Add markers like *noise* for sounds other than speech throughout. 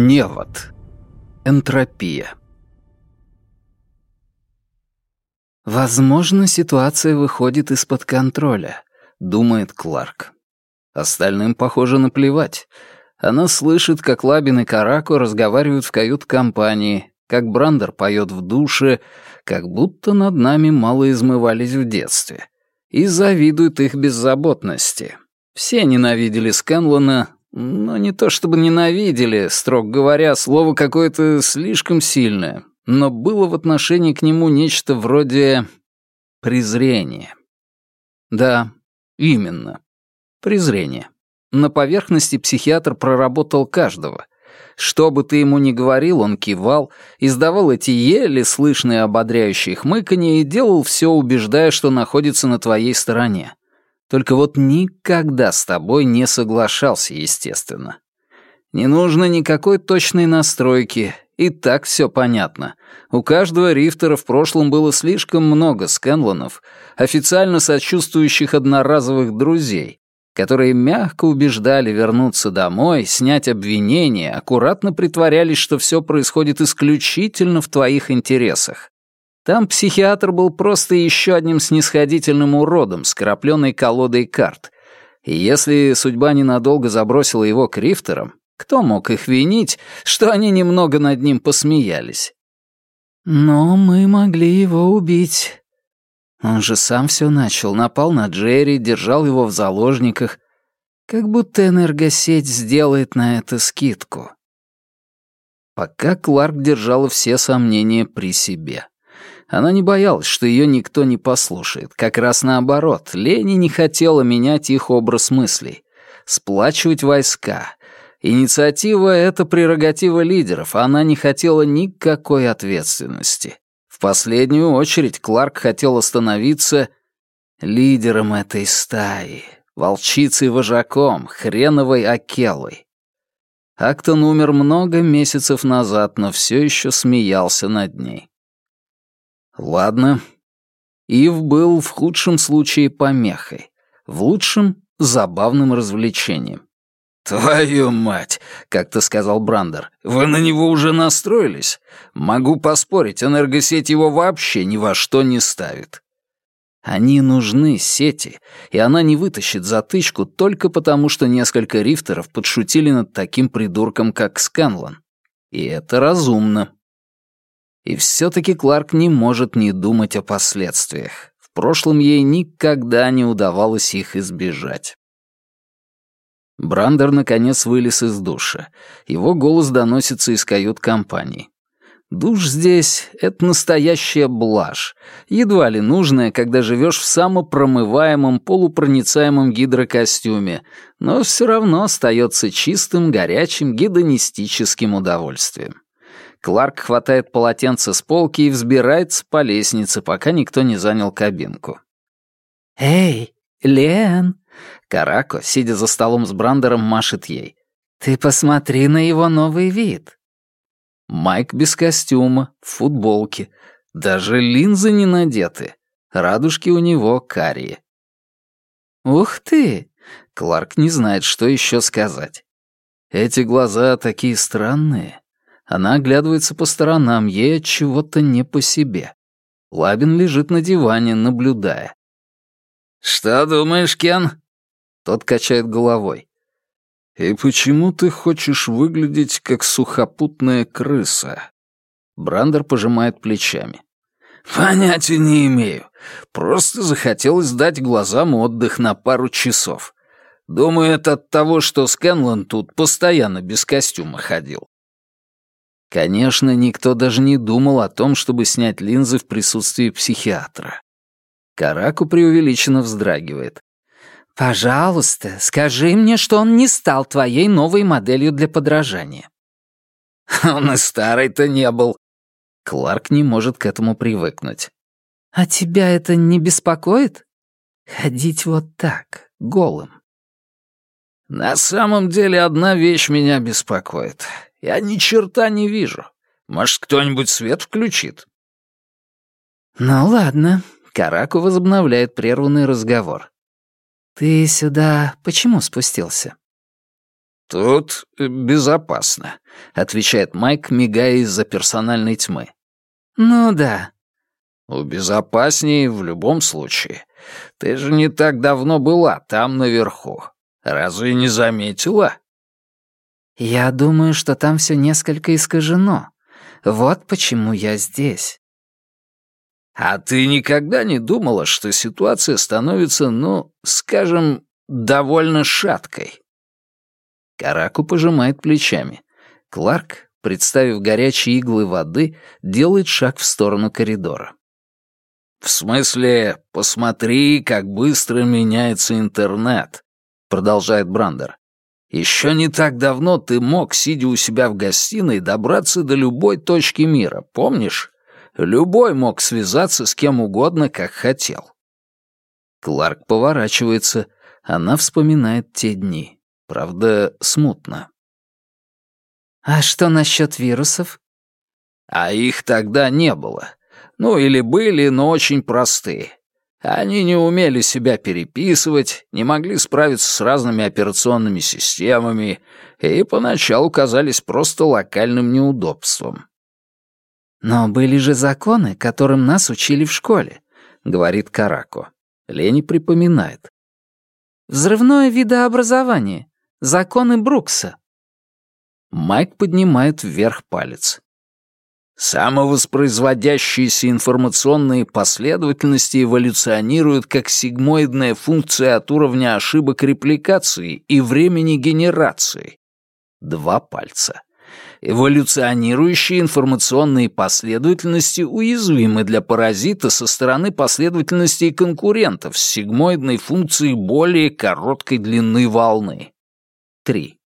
Невод. Энтропия. «Возможно, ситуация выходит из-под контроля», — думает Кларк. Остальным, похоже, наплевать. Она слышит, как Лабин и Карако разговаривают в кают-компании, как Брандер поет в душе, как будто над нами мало измывались в детстве, и завидует их беззаботности. Все ненавидели Скэнлона, но не то чтобы ненавидели, строго говоря, слово какое-то слишком сильное, но было в отношении к нему нечто вроде презрения. Да, именно. Презрение. На поверхности психиатр проработал каждого. Что бы ты ему ни говорил, он кивал, издавал эти еле слышные ободряющие хмыканья и делал все, убеждая, что находится на твоей стороне. Только вот никогда с тобой не соглашался, естественно. Не нужно никакой точной настройки, и так все понятно. У каждого рифтера в прошлом было слишком много скэнлонов, официально сочувствующих одноразовых друзей, которые мягко убеждали вернуться домой, снять обвинения, аккуратно притворялись, что все происходит исключительно в твоих интересах. Там психиатр был просто еще одним снисходительным уродом с колодой карт. И если судьба ненадолго забросила его к рифтерам, кто мог их винить, что они немного над ним посмеялись? «Но мы могли его убить». Он же сам все начал, напал на Джерри, держал его в заложниках. Как будто энергосеть сделает на это скидку. Пока Кларк держала все сомнения при себе. Она не боялась, что ее никто не послушает. Как раз наоборот, Лени не хотела менять их образ мыслей. Сплачивать войска. Инициатива — это прерогатива лидеров, а она не хотела никакой ответственности. В последнюю очередь Кларк хотел становиться лидером этой стаи, волчицей-вожаком, хреновой Акелой. Актон умер много месяцев назад, но все еще смеялся над ней. Ладно. Ив был в худшем случае помехой, в лучшем — забавным развлечением. «Твою мать!» — как-то сказал Брандер. «Вы на него уже настроились? Могу поспорить, энергосеть его вообще ни во что не ставит». Они нужны, сети, и она не вытащит затычку только потому, что несколько рифтеров подшутили над таким придурком, как Сканлан. И это разумно. И все-таки Кларк не может не думать о последствиях. В прошлом ей никогда не удавалось их избежать. Брандер наконец вылез из душа. Его голос доносится из кают-компании. Душ здесь — это настоящая блажь, едва ли нужная, когда живешь в самопромываемом полупроницаемом гидрокостюме, но все равно остается чистым, горячим, гедонистическим удовольствием. Кларк хватает полотенце с полки и взбирается по лестнице, пока никто не занял кабинку. «Эй, Лен!» Карако, сидя за столом с Брандером, машет ей. «Ты посмотри на его новый вид!» Майк без костюма, в футболке. Даже линзы не надеты. Радужки у него карие. «Ух ты!» Кларк не знает, что еще сказать. Эти глаза такие странные. Она оглядывается по сторонам, ей от чего-то не по себе. Лабин лежит на диване, наблюдая. «Что думаешь, Кен?» Тот качает головой. «И почему ты хочешь выглядеть как сухопутная крыса?» Брандер пожимает плечами. «Понятия не имею. Просто захотелось дать глазам отдых на пару часов. Думаю, это от того, что Скэнлон тут постоянно без костюма ходил. Конечно, никто даже не думал о том, чтобы снять линзы в присутствии психиатра. Караку преувеличенно вздрагивает. «Пожалуйста, скажи мне, что он не стал твоей новой моделью для подражания». *laughs* «Он и старый-то не был». Кларк не может к этому привыкнуть. «А тебя это не беспокоит? Ходить вот так, голым?» «На самом деле одна вещь меня беспокоит. Я ни черта не вижу. Может, кто-нибудь свет включит?» «Ну ладно», — Караку возобновляет прерванный разговор. «Ты сюда почему спустился?» «Тут безопасно», — отвечает Майк, мигая из-за персональной тьмы. «Ну да». «Безопаснее в любом случае. Ты же не так давно была там наверху. Разве не заметила?» «Я думаю, что там все несколько искажено. Вот почему я здесь». «А ты никогда не думала, что ситуация становится, ну, скажем, довольно шаткой?» Караку пожимает плечами. Кларк, представив горячие иглы воды, делает шаг в сторону коридора. «В смысле, посмотри, как быстро меняется интернет», — продолжает Брандер. «Еще не так давно ты мог, сидя у себя в гостиной, добраться до любой точки мира, помнишь? Любой мог связаться с кем угодно, как хотел». Кларк поворачивается, она вспоминает те дни. Правда, смутно. «А что насчет вирусов?» «А их тогда не было. Ну, или были, но очень простые. Они не умели себя переписывать, не могли справиться с разными операционными системами и поначалу казались просто локальным неудобством. «Но были же законы, которым нас учили в школе», — говорит Карако. Лени припоминает. «Взрывное видообразование. Законы Брукса». Майк поднимает вверх палец. Самовоспроизводящиеся информационные последовательности эволюционируют как сигмоидная функция от уровня ошибок репликации и времени генерации. Два пальца. Эволюционирующие информационные последовательности уязвимы для паразита со стороны последовательностей конкурентов с сигмоидной функцией более короткой длины волны. 3.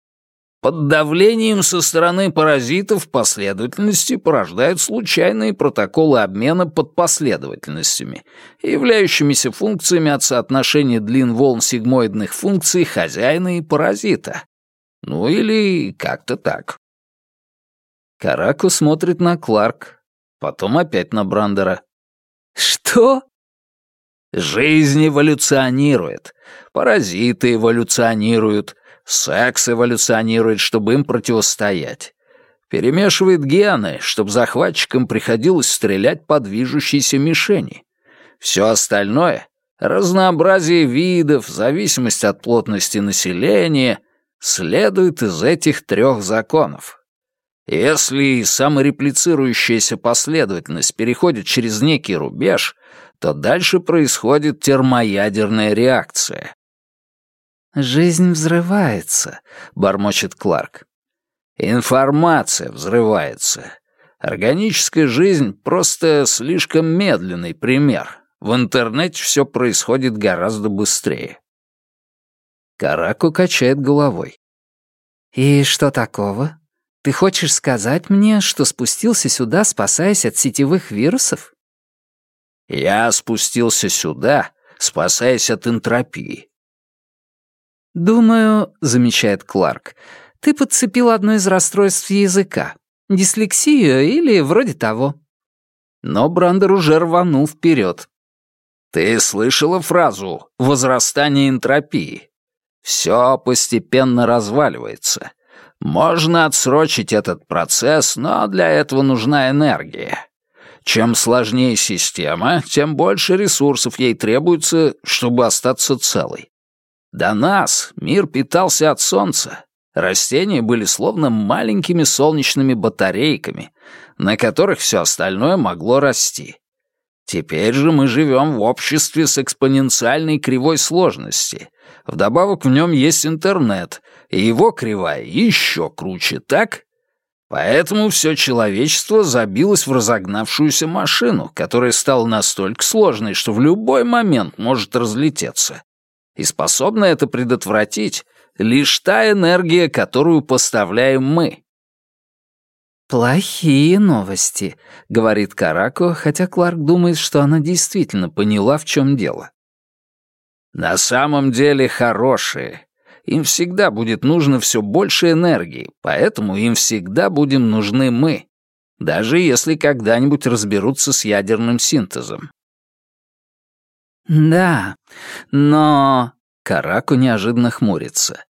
Под давлением со стороны паразитов последовательности порождают случайные протоколы обмена под последовательностями, являющимися функциями от соотношения длин волн сигмоидных функций хозяина и паразита. Ну или как-то так. Караку смотрит на Кларк, потом опять на Брандера. «Что?» Жизнь эволюционирует, паразиты эволюционируют, секс эволюционирует, чтобы им противостоять. Перемешивает гены, чтобы захватчикам приходилось стрелять по движущейся мишени. Все остальное — разнообразие видов, зависимость от плотности населения — следует из этих трех законов. Если самореплицирующаяся последовательность переходит через некий рубеж, то дальше происходит термоядерная реакция. «Жизнь взрывается», — бормочет Кларк. «Информация взрывается. Органическая жизнь — просто слишком медленный пример. В интернете все происходит гораздо быстрее». Караку качает головой. «И что такого? Ты хочешь сказать мне, что спустился сюда, спасаясь от сетевых вирусов?» Я спустился сюда, спасаясь от энтропии. «Думаю», — замечает Кларк, — «ты подцепил одно из расстройств языка. Дислексию или вроде того». Но Брандер уже рванул вперед. «Ты слышала фразу «возрастание энтропии»? Все постепенно разваливается. Можно отсрочить этот процесс, но для этого нужна энергия. Чем сложнее система, тем больше ресурсов ей требуется, чтобы остаться целой. До нас мир питался от солнца. Растения были словно маленькими солнечными батарейками, на которых все остальное могло расти. Теперь же мы живем в обществе с экспоненциальной кривой сложности. Вдобавок в нем есть интернет, и его кривая еще круче, так? Поэтому все человечество забилось в разогнавшуюся машину, которая стала настолько сложной, что в любой момент может разлететься. И способна это предотвратить лишь та энергия, которую поставляем мы. «Плохие новости», — говорит Карако, хотя Кларк думает, что она действительно поняла, в чем дело. «На самом деле хорошие», им всегда будет нужно все больше энергии, поэтому им всегда будем нужны мы, даже если когда-нибудь разберутся с ядерным синтезом. «Да, но...» — Караку неожиданно хмурится.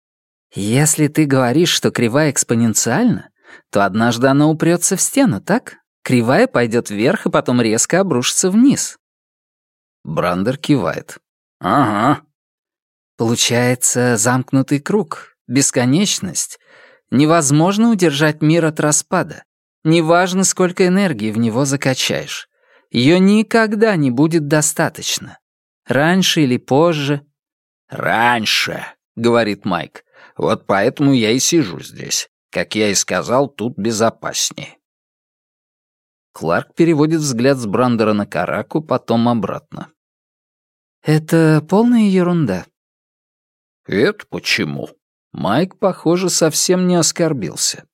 «Если ты говоришь, что кривая экспоненциальна, то однажды она упрется в стену, так? Кривая пойдет вверх и потом резко обрушится вниз». Брандер кивает. «Ага». Получается замкнутый круг, бесконечность. Невозможно удержать мир от распада. Неважно, сколько энергии в него закачаешь. Ее никогда не будет достаточно. Раньше или позже. «Раньше», — говорит Майк. «Вот поэтому я и сижу здесь. Как я и сказал, тут безопаснее». Кларк переводит взгляд с Брандера на Караку, потом обратно. «Это полная ерунда». «Это почему?» Майк, похоже, совсем не оскорбился.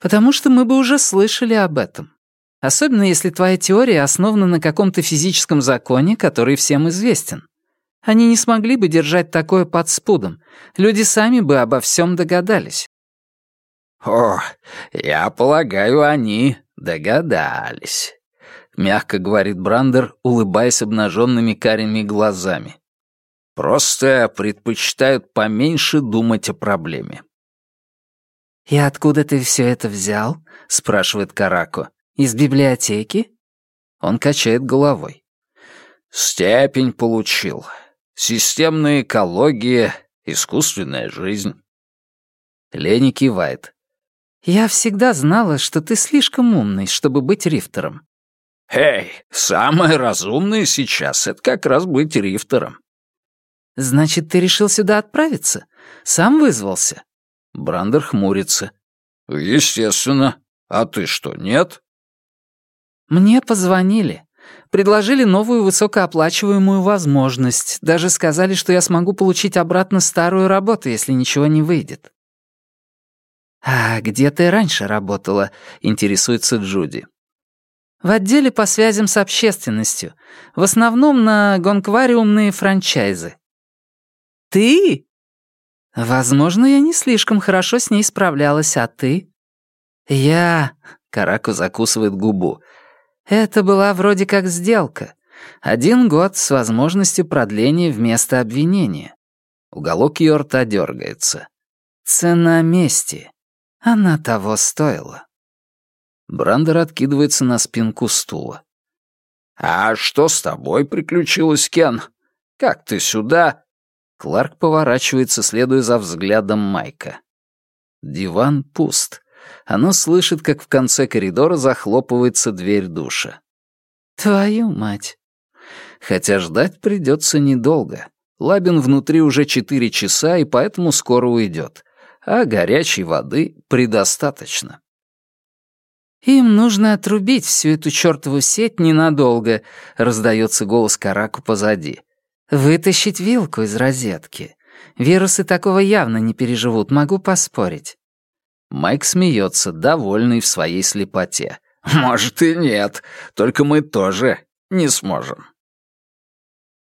«Потому что мы бы уже слышали об этом. Особенно если твоя теория основана на каком-то физическом законе, который всем известен. Они не смогли бы держать такое под спудом. Люди сами бы обо всем догадались. «О, я полагаю, они догадались», — мягко говорит Брандер, улыбаясь обнаженными карими глазами. «Просто предпочитают поменьше думать о проблеме». «И откуда ты все это взял?» — спрашивает Карако. Из библиотеки? Он качает головой. Степень получил. Системная экология, искусственная жизнь. Лени кивает. Я всегда знала, что ты слишком умный, чтобы быть рифтером. Эй, самое разумное сейчас — это как раз быть рифтером. Значит, ты решил сюда отправиться? Сам вызвался? Брандер хмурится. Естественно. А ты что, нет? Мне позвонили. Предложили новую высокооплачиваемую возможность. Даже сказали, что я смогу получить обратно старую работу, если ничего не выйдет. «А где ты раньше работала?» — интересуется Джуди. «В отделе по связям с общественностью. В основном на гонквариумные франчайзы». «Ты?» «Возможно, я не слишком хорошо с ней справлялась, а ты?» «Я...» — Караку закусывает губу. Это была вроде как сделка. Один год с возможностью продления вместо обвинения. Уголок ее рта дергается. Цена мести. Она того стоила. Брандер откидывается на спинку стула. «А что с тобой приключилось, Кен? Как ты сюда?» Кларк поворачивается, следуя за взглядом Майка. Диван пуст. Оно слышит, как в конце коридора захлопывается дверь душа. «Твою мать!» Хотя ждать придется недолго. Лабин внутри уже четыре часа и поэтому скоро уйдет. А горячей воды предостаточно. «Им нужно отрубить всю эту чертову сеть ненадолго», — раздается голос Караку позади. «Вытащить вилку из розетки. Вирусы такого явно не переживут, могу поспорить. Майк смеется, довольный в своей слепоте. «Может и нет, только мы тоже не сможем».